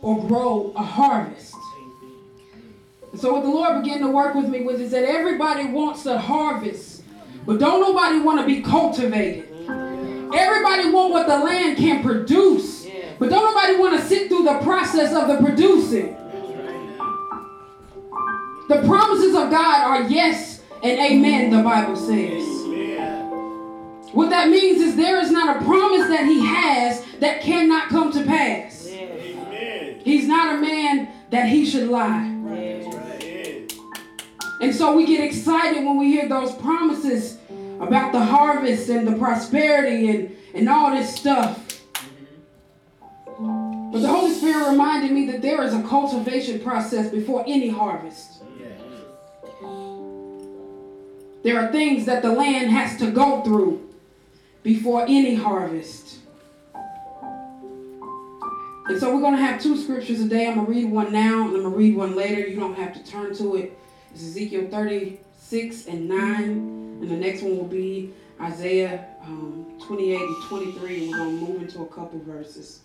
or grow a harvest. So what the Lord began to work with me with is that everybody wants a harvest, but don't nobody want to be cultivated. Everybody want what the land can produce, but don't nobody want to sit through the process of the producing. The promises of God are yes and amen, the Bible says. What that means is there is not a promise that he has that cannot come to pass. He's not a man that he should lie. And so we get excited when we hear those promises about the harvest and the prosperity and, and all this stuff. But the Holy Spirit reminded me that there is a cultivation process before any harvest. There are things that the land has to go through before any harvest. And so we're going to have two scriptures a day. I'm going to read one now and I'm going to read one later. You don't have to turn to it. It's Ezekiel 36 and 9. And the next one will be Isaiah um, 28 and 23. And we're going to move into a couple verses.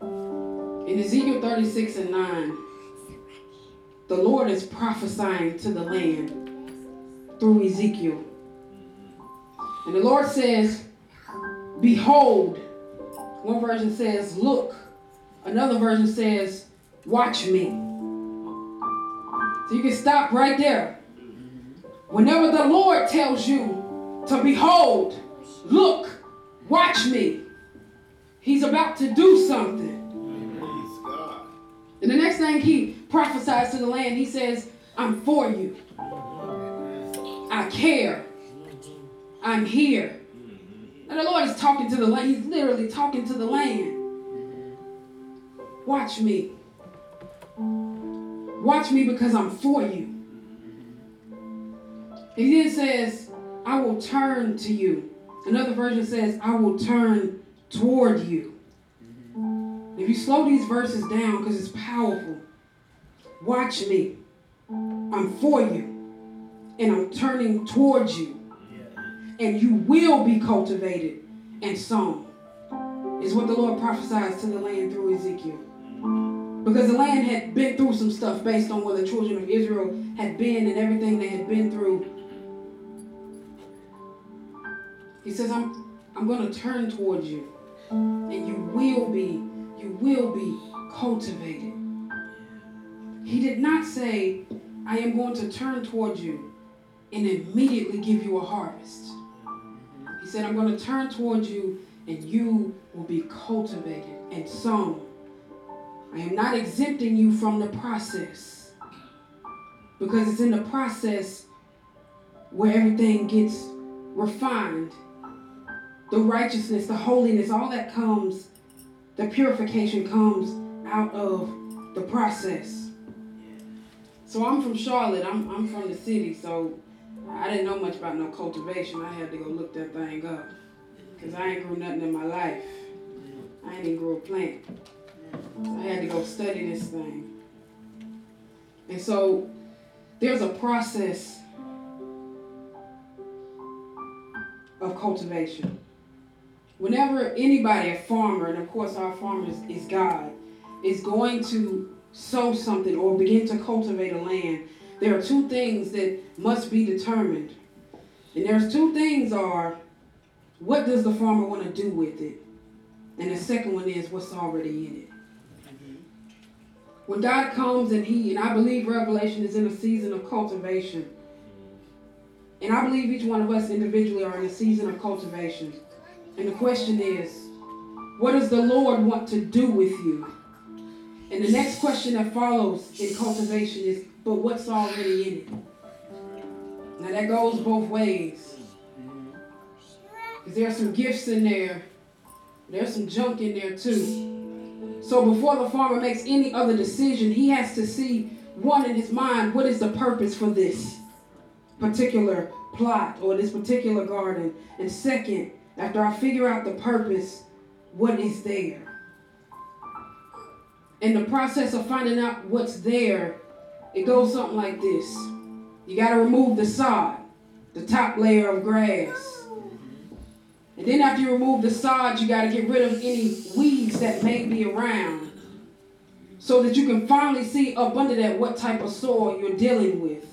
In Ezekiel 36 and 9, the Lord is prophesying to the land through Ezekiel. And the Lord says, Behold, one version says, Look. Another version says, Watch me. So you can stop right there. Whenever the Lord tells you to behold, look, watch me, He's about to do something. And the next thing he prophesies to the land, he says, I'm for you. I care. I'm here. And the Lord is talking to the land. He's literally talking to the land. Watch me. Watch me because I'm for you. He then says, I will turn to you. Another version says, I will turn toward you. If you slow these verses down, because it's powerful, watch me. I'm for you and I'm turning towards you. And you will be cultivated and sown. Is what the Lord prophesies to the land through Ezekiel. Because the land had been through some stuff based on where the children of Israel had been and everything they had been through. He says, I'm, I'm going to turn towards you. And you will be, you will be cultivated. He did not say, I am going to turn towards you and immediately give you a harvest. He said, I'm going to turn towards you and you will be cultivated and sown. I am not exempting you from the process because it's in the process where everything gets refined. The righteousness, the holiness, all that comes, the purification comes out of the process. So I'm from Charlotte. I'm, I'm from the city. So I didn't know much about no cultivation. I had to go look that thing up. Because I ain't grew nothing in my life. I ain't even grew a plant. So I had to go study this thing. And so there's a process of cultivation. Whenever anybody, a farmer, and of course our farmer is, is God, is going to sow something or begin to cultivate a land, there are two things that must be determined. And there's two things are what does the farmer want to do with it? And the second one is what's already in it. When God comes and He, and I believe Revelation is in a season of cultivation. And I believe each one of us individually are in a season of cultivation. And the question is, what does the Lord want to do with you? And the next question that follows in cultivation is, but what's already in it? Now that goes both ways. Because there's some gifts in there. There's some junk in there too. So before the farmer makes any other decision, he has to see one in his mind, what is the purpose for this particular plot or this particular garden? And second, after I figure out the purpose, what is there? In the process of finding out what's there, it goes something like this. You got to remove the sod, the top layer of grass. And then after you remove the sod, you got to get rid of any weeds that may be around. so that you can finally see up under that what type of soil you're dealing with.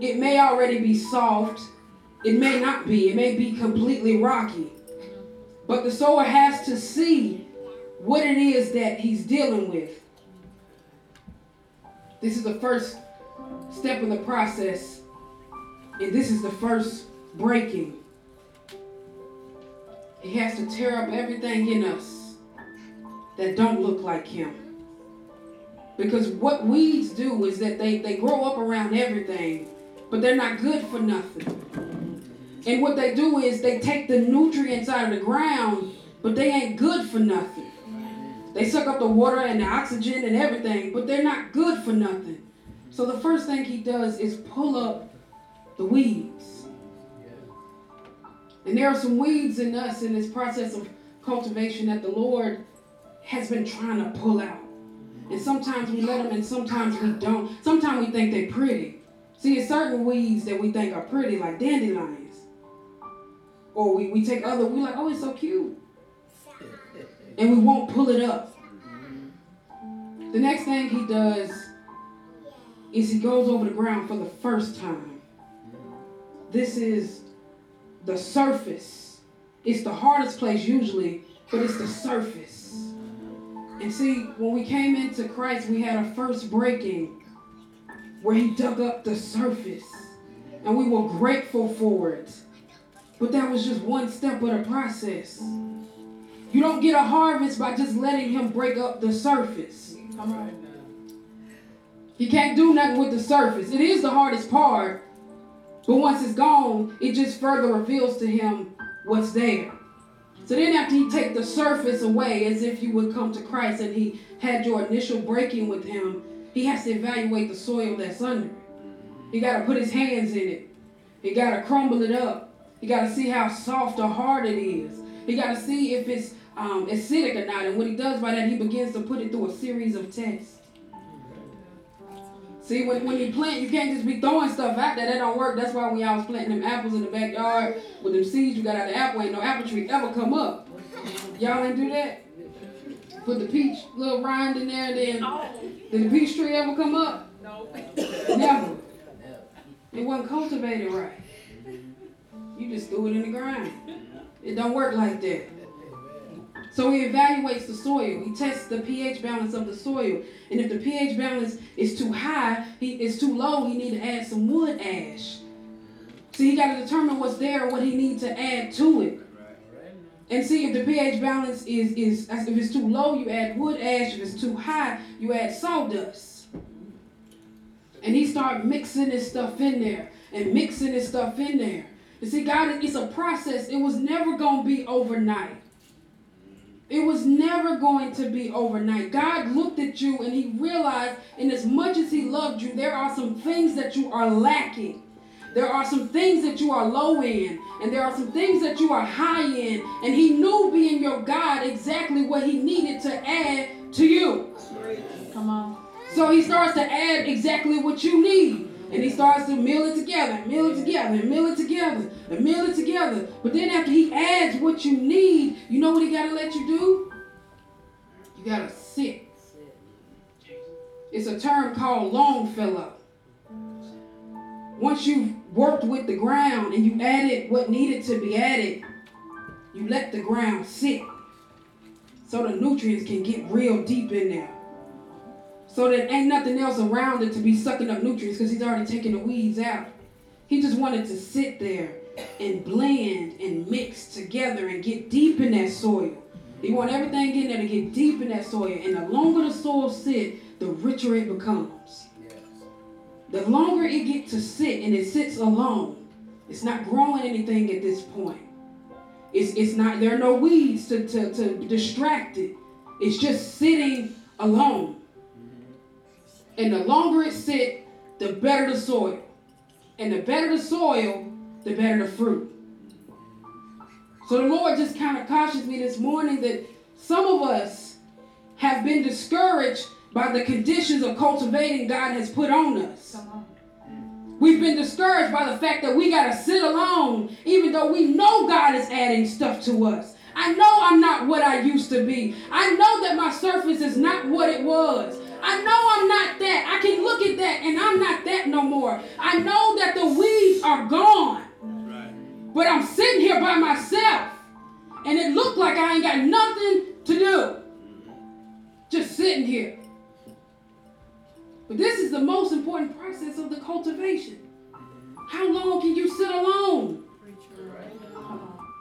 It may already be soft, it may not be, it may be completely rocky. But the sower has to see what it is that he's dealing with. This is the first step in the process, and this is the first breaking. He has to tear up everything in us that don't look like him. Because what weeds do is that they, they grow up around everything, but they're not good for nothing. And what they do is they take the nutrients out of the ground, but they ain't good for nothing. They suck up the water and the oxygen and everything, but they're not good for nothing. So the first thing he does is pull up the weeds. And there are some weeds in us in this process of cultivation that the Lord has been trying to pull out. And sometimes we let them and sometimes we don't. Sometimes we think they're pretty. See, it's certain weeds that we think are pretty, like dandelions. Or we, we take other, we like, oh, it's so cute. And we won't pull it up. The next thing he does is he goes over the ground for the first time. This is the surface. It's the hardest place usually, but it's the surface. And see, when we came into Christ, we had a first breaking where he dug up the surface. And we were grateful for it. But that was just one step of the process. You don't get a harvest by just letting him break up the surface. Come on. He can't do nothing with the surface. It is the hardest part, but once it's gone, it just further reveals to him what's there. So then after he take the surface away, as if you would come to Christ and he had your initial breaking with him, he has to evaluate the soil that's under it. He got to put his hands in it. He got to crumble it up. He got to see how soft or hard it is. He got to see if it's um, acidic or not. And what he does by that, he begins to put it through a series of tests. See, when, when you plant, you can't just be throwing stuff out there. That don't work. That's why when y'all was planting them apples in the backyard with them seeds you got out of the apple, ain't no apple tree ever come up. Y'all didn't do that? Put the peach little rind in there, and then did the peach tree ever come up? No. Never. It wasn't cultivated right. You just threw it in the ground. It don't work like that. So he evaluates the soil. He tests the pH balance of the soil. And if the pH balance is too high, he is too low, he need to add some wood ash. See, he got to determine what's there and what he needs to add to it. And see if the pH balance is is if it's too low, you add wood ash. If it's too high, you add sawdust. And he start mixing this stuff in there and mixing this stuff in there. You see, God, it's a process. It was never gonna be overnight. It was never going to be overnight. God looked at you and he realized, in as much as he loved you, there are some things that you are lacking. There are some things that you are low in, and there are some things that you are high in. And he knew, being your God, exactly what he needed to add to you. Come on. So he starts to add exactly what you need. And he starts to mill it together, mill it together, and mill it together, and mill it together. But then after he adds what you need, you know what he got to let you do? You got to sit. It's a term called long fallow. Once you've worked with the ground and you added what needed to be added, you let the ground sit so the nutrients can get real deep in there so that ain't nothing else around it to be sucking up nutrients because he's already taken the weeds out. He just wanted to sit there and blend and mix together and get deep in that soil. He want everything in there to get deep in that soil. And the longer the soil sit, the richer it becomes. The longer it gets to sit and it sits alone, it's not growing anything at this point. It's, it's not, there are no weeds to, to, to distract it. It's just sitting alone. And the longer it sit, the better the soil. And the better the soil, the better the fruit. So the Lord just kind of cautions me this morning that some of us have been discouraged by the conditions of cultivating God has put on us. We've been discouraged by the fact that we got to sit alone, even though we know God is adding stuff to us. I know I'm not what I used to be. I know that my surface is not what it was was. I know I'm not that. I can look at that and I'm not that no more. I know that the weeds are gone. But I'm sitting here by myself. And it looked like I ain't got nothing to do. Just sitting here. But this is the most important process of the cultivation. How long can you sit alone?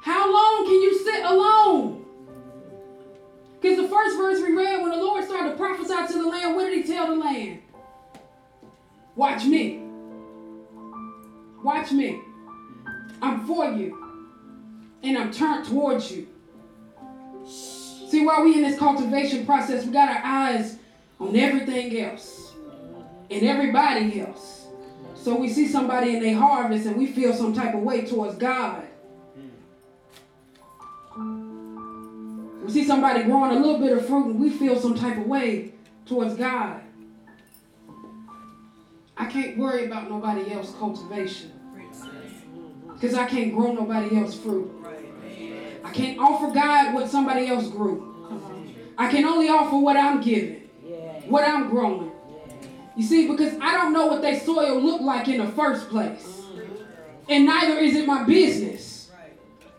How long can you sit alone? Because the first verse we read, when the Lord started to prophesy to the land, what did he tell the land? Watch me. Watch me. I'm for you. And I'm turned towards you. See, while we in this cultivation process, we got our eyes on everything else and everybody else. So we see somebody in their harvest and we feel some type of way towards God. We see somebody growing a little bit of fruit and we feel some type of way towards God. I can't worry about nobody else cultivation. Because I can't grow nobody else fruit. I can't offer God what somebody else grew. I can only offer what I'm giving, what I'm growing. You see, because I don't know what that soil looked like in the first place. And neither is it my business.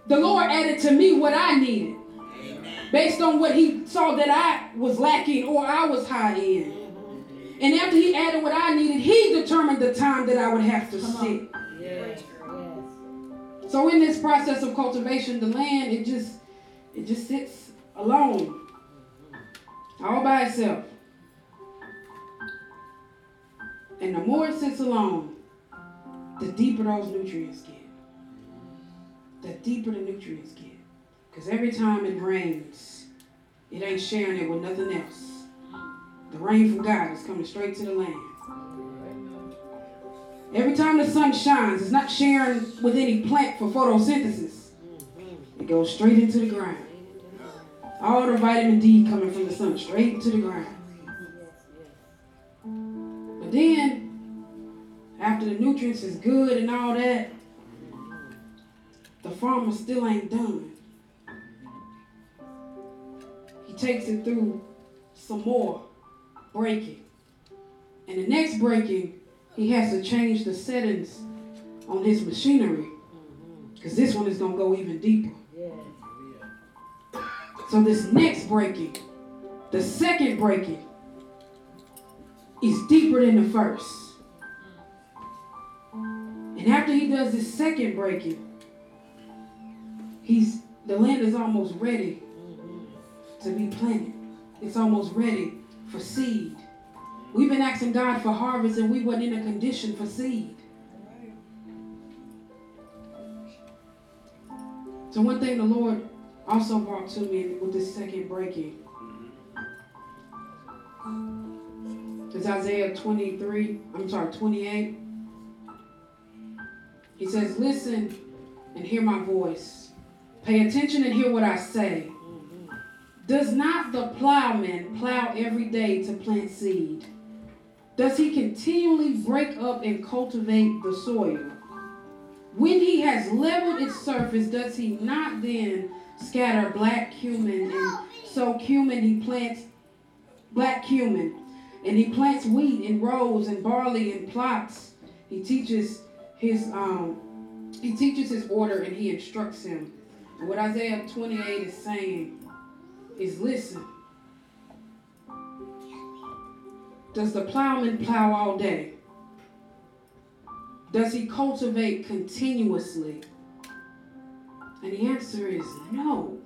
The Lord added to me what I needed based on what he saw that I was lacking or I was high in. And after he added what I needed, he determined the time that I would have to sit. So in this process of cultivation, the land it just it just sits alone, all by itself. And the more it sits alone, the deeper those nutrients get. The deeper the nutrients get. Because every time it rains, it ain't sharing it with nothing else. The rain from God is coming straight to the land. Every time the sun shines, it's not sharing with any plant for photosynthesis. It goes straight into the ground. All the vitamin D coming from the sun, straight into the ground. But then, after the nutrients is good and all that, the farmer still ain't done. Takes it through some more breaking. And the next breaking, he has to change the settings on his machinery. Because this one is going to go even deeper. So this next breaking, the second breaking, is deeper than the first. And after he does this second breaking, he's the land is almost ready to be planted. It's almost ready for seed. We've been asking God for harvest and we weren't in a condition for seed. So one thing the Lord also brought to me with this second breaking is Isaiah 23, I'm sorry, 28. He says, listen and hear my voice. Pay attention and hear what I say. Does not the plowman plow every day to plant seed? Does he continually break up and cultivate the soil? When he has leveled its surface, does he not then scatter black cumin and sow cumin he plants black cumin and he plants wheat in rows and barley in plots. He teaches his um he teaches his order and he instructs him. And what Isaiah 28 is saying is listen. Does the plowman plow all day? Does he cultivate continuously? And the answer is no.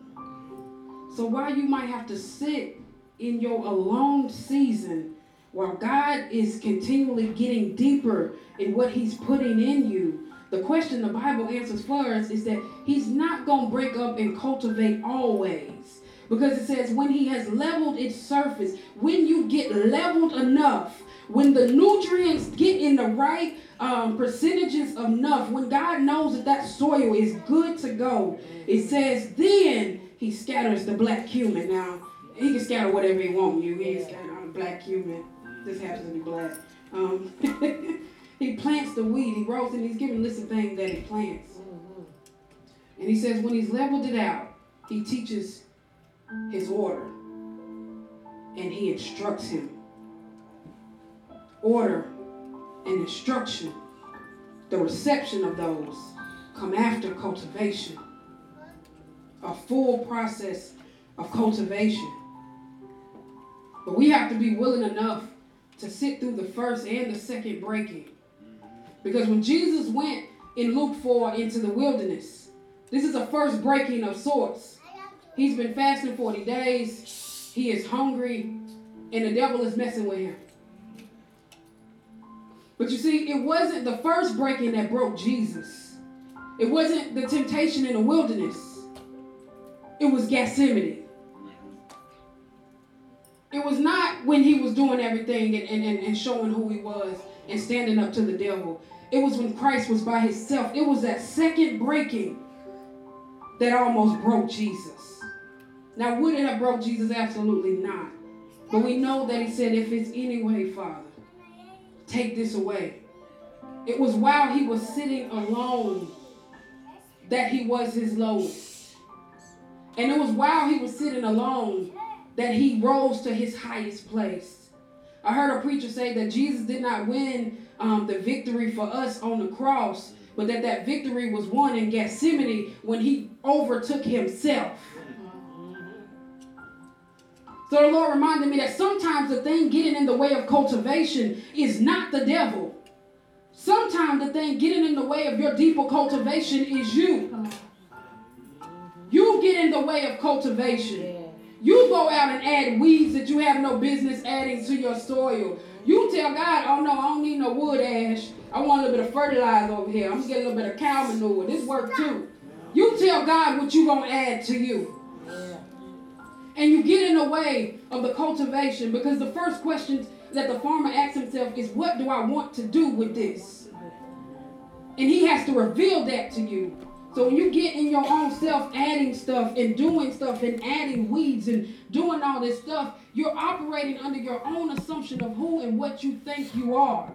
So while you might have to sit in your alone season, while God is continually getting deeper in what he's putting in you, the question the Bible answers for us is that he's not going to break up and cultivate always. Because it says, when he has leveled its surface, when you get leveled enough, when the nutrients get in the right um, percentages enough, when God knows that that soil is good to go, it says, then he scatters the black cumin. Now, he can scatter whatever he wants. You, he can scatter on black cumin. This happens to be black. Um, he plants the weed, he grows, and he's giving list of things that he plants. And he says, when he's leveled it out, he teaches his order. and he instructs him. Order and instruction, the reception of those come after cultivation. A full process of cultivation. But we have to be willing enough to sit through the first and the second breaking. Because when Jesus went in Luke 4 into the wilderness, this is a first breaking of sorts. He's been fasting 40 days, he is hungry, and the devil is messing with him. But you see, it wasn't the first breaking that broke Jesus. It wasn't the temptation in the wilderness. It was Gethsemane. It was not when he was doing everything and, and, and showing who he was and standing up to the devil. It was when Christ was by himself. It was that second breaking that almost broke Jesus. Now, would it have broke Jesus? Absolutely not. But we know that he said, if it's any way, Father, take this away. It was while he was sitting alone that he was his lowest. And it was while he was sitting alone that he rose to his highest place. I heard a preacher say that Jesus did not win um, the victory for us on the cross, but that that victory was won in Gethsemane when he overtook himself. So the Lord reminded me that sometimes the thing getting in the way of cultivation is not the devil. Sometimes the thing getting in the way of your deeper cultivation is you. You get in the way of cultivation. You go out and add weeds that you have no business adding to your soil. You tell God, oh no, I don't need no wood ash. I want a little bit of fertilizer over here. I'm gonna get a little bit of cow manure. This work too. You tell God what you gonna add to you. And you get in the way of the cultivation because the first question that the farmer asks himself is, What do I want to do with this? And he has to reveal that to you. So when you get in your own self adding stuff and doing stuff and adding weeds and doing all this stuff, you're operating under your own assumption of who and what you think you are.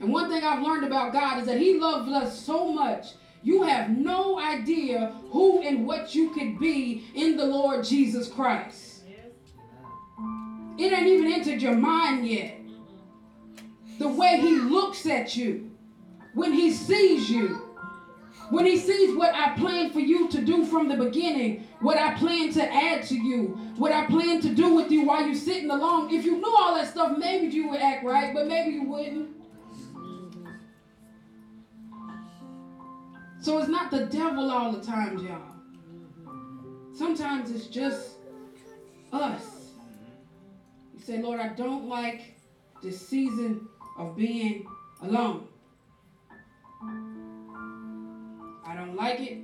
And one thing I've learned about God is that He loves us so much. You have no idea who and what you could be in the Lord Jesus Christ. It ain't even entered your mind yet. The way He looks at you, when He sees you, when he sees what I planned for you to do from the beginning, what I plan to add to you, what I plan to do with you while you're sitting alone, if you knew all that stuff, maybe you would act right, but maybe you wouldn't. So it's not the devil all the time, y'all. Sometimes it's just us. You say, Lord, I don't like this season of being alone. I don't like it,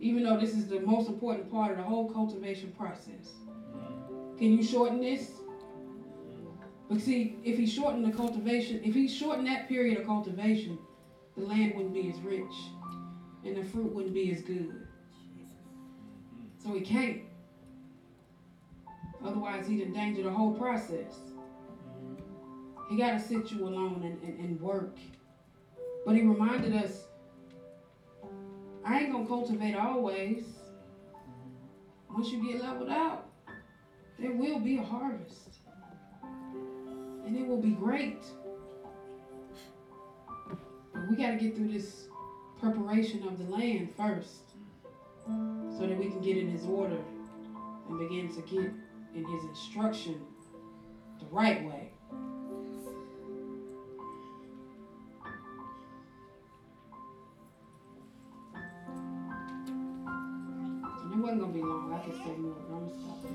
even though this is the most important part of the whole cultivation process. Can you shorten this? But see, if he shortened the cultivation, if he shortened that period of cultivation, the land wouldn't be as rich and the fruit wouldn't be as good. So he can't. Otherwise, he'd endanger the whole process. He got to sit you alone and, and, and work. But he reminded us I ain't gonna cultivate always. Once you get leveled out, there will be a harvest. And it will be great. But we gotta get through this preparation of the land first. So that we can get in his order and begin to get in his instruction the right way. It wasn't gonna be long. I could say more, but I'm gonna stop there.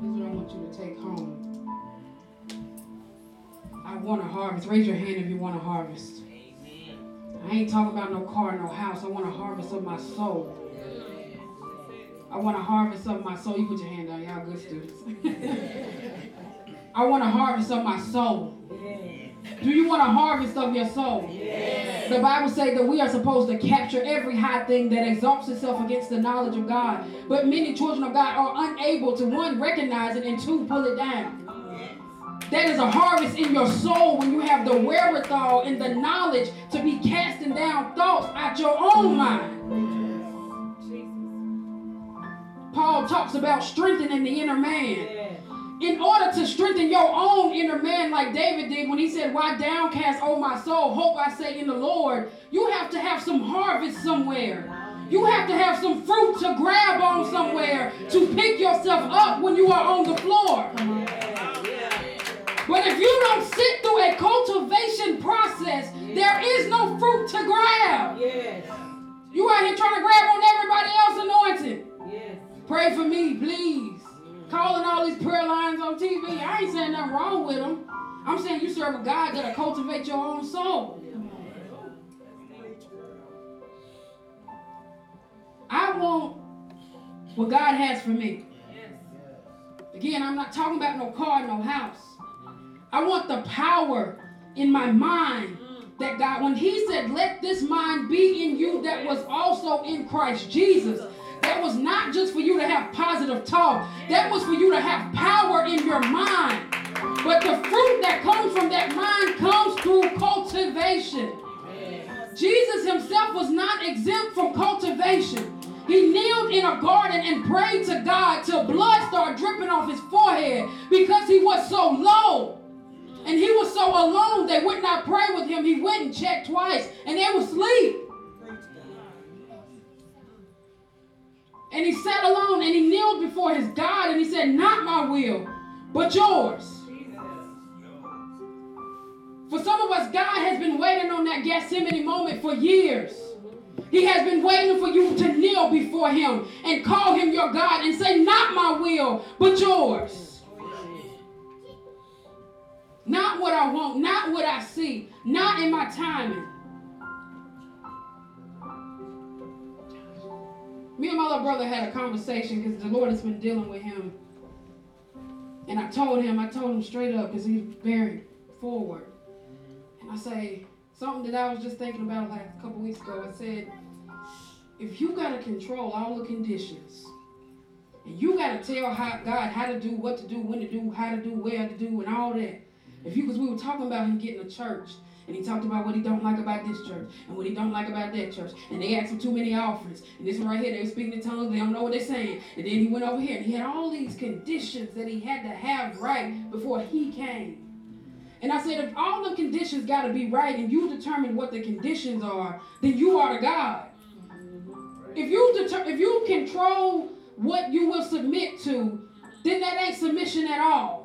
This is what I want you to take home. I want to harvest. Raise your hand if you want to harvest. I ain't talking about no car, no house. I want a harvest of my soul. I want a harvest of my soul. You put your hand down, y'all good students. I want a harvest of my soul. Do you want a harvest of your soul? Yes. The Bible says that we are supposed to capture every high thing that exalts itself against the knowledge of God. But many children of God are unable to, one, recognize it, and two, pull it down. That is a harvest in your soul when you have the wherewithal and the knowledge to be casting down thoughts out your own mind. Paul Paul talks about strengthening the inner man. In order to strengthen your own inner man, like David did when he said, Why downcast, oh my soul? Hope I say in the Lord. You have to have some harvest somewhere. You have to have some fruit to grab on somewhere to pick yourself up when you are on the floor. But if you don't sit through a cultivation process, there is no fruit to grab. Yes. You out here trying to grab on everybody else's anointing. Yes. Pray for me, please. Calling all these prayer lines on TV. I ain't saying nothing wrong with them. I'm saying you serve a God that'll cultivate your own soul. I want what God has for me. Again, I'm not talking about no car, no house. I want the power in my mind that God, when He said, Let this mind be in you that was also in Christ Jesus, that was not just for you to have positive talk, that was for you to have power in your mind. But the fruit that comes from that mind comes through cultivation. Jesus himself was not exempt from cultivation. He kneeled in a garden and prayed to God till blood started dripping off his forehead because he was so low. And he was so alone they would not pray with him. He went and checked twice and they would sleep. And he sat alone and he kneeled before his God and he said, Not my will, but yours. For some of us, God has been waiting on that Gethsemane moment for years. He has been waiting for you to kneel before him and call him your God and say, Not my will, but yours. Not what I want, not what I see, not in my timing. Me and my little brother had a conversation because the Lord has been dealing with him. And I told him, I told him straight up because he's very forward. And I say, something that I was just thinking about like a couple weeks ago. I said, if you got to control all the conditions, and you got to tell how, God how to do, what to do, when to do, how to do, where to do, and all that. If you, because we were talking about him getting a church, and he talked about what he don't like about this church, and what he don't like about that church, and they asked for too many offerings, and this one right here, they were speaking in tongues, they don't know what they're saying, and then he went over here, and he had all these conditions that he had to have right before he came. And I said, if all the conditions got to be right, and you determine what the conditions are, then you are the God. If you deter- if you control what you will submit to, then that ain't submission at all.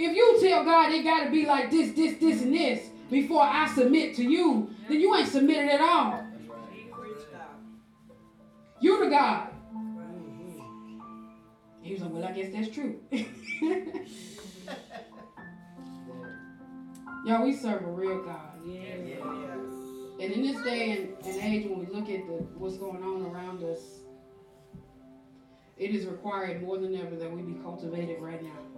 If you tell God it got to be like this, this, this, and this before I submit to you, then you ain't submitted at all. You're the God. He was like, well, I guess that's true. Y'all, we serve a real God. And in this day and, and age, when we look at the, what's going on around us, it is required more than ever that we be cultivated right now.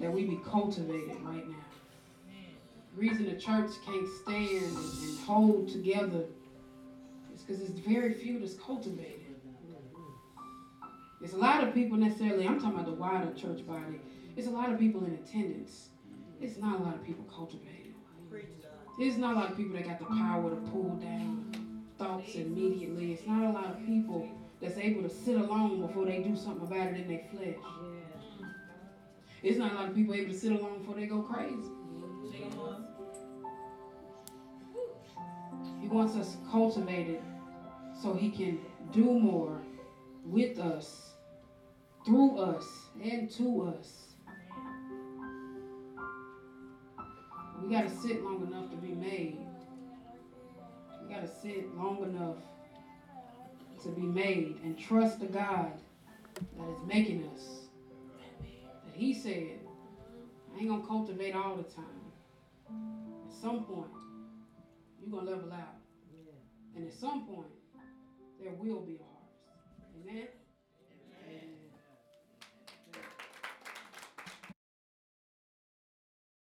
That we be cultivated right now. The reason the church can't stand and, and hold together is because there's very few that's cultivated. There's a lot of people necessarily, I'm talking about the wider church body, there's a lot of people in attendance. It's not a lot of people cultivated. There's not a lot of people that got the power to pull down thoughts immediately. It's not a lot of people that's able to sit alone before they do something about it in their flesh. It's not a lot of people able to sit alone before they go crazy. He wants us cultivated so he can do more with us, through us, and to us. We got to sit long enough to be made. We got to sit long enough to be made and trust the God that is making us he said, I ain't gonna cultivate all the time. At some point, you're gonna level out. Yeah. And at some point, there will be a harvest. Amen.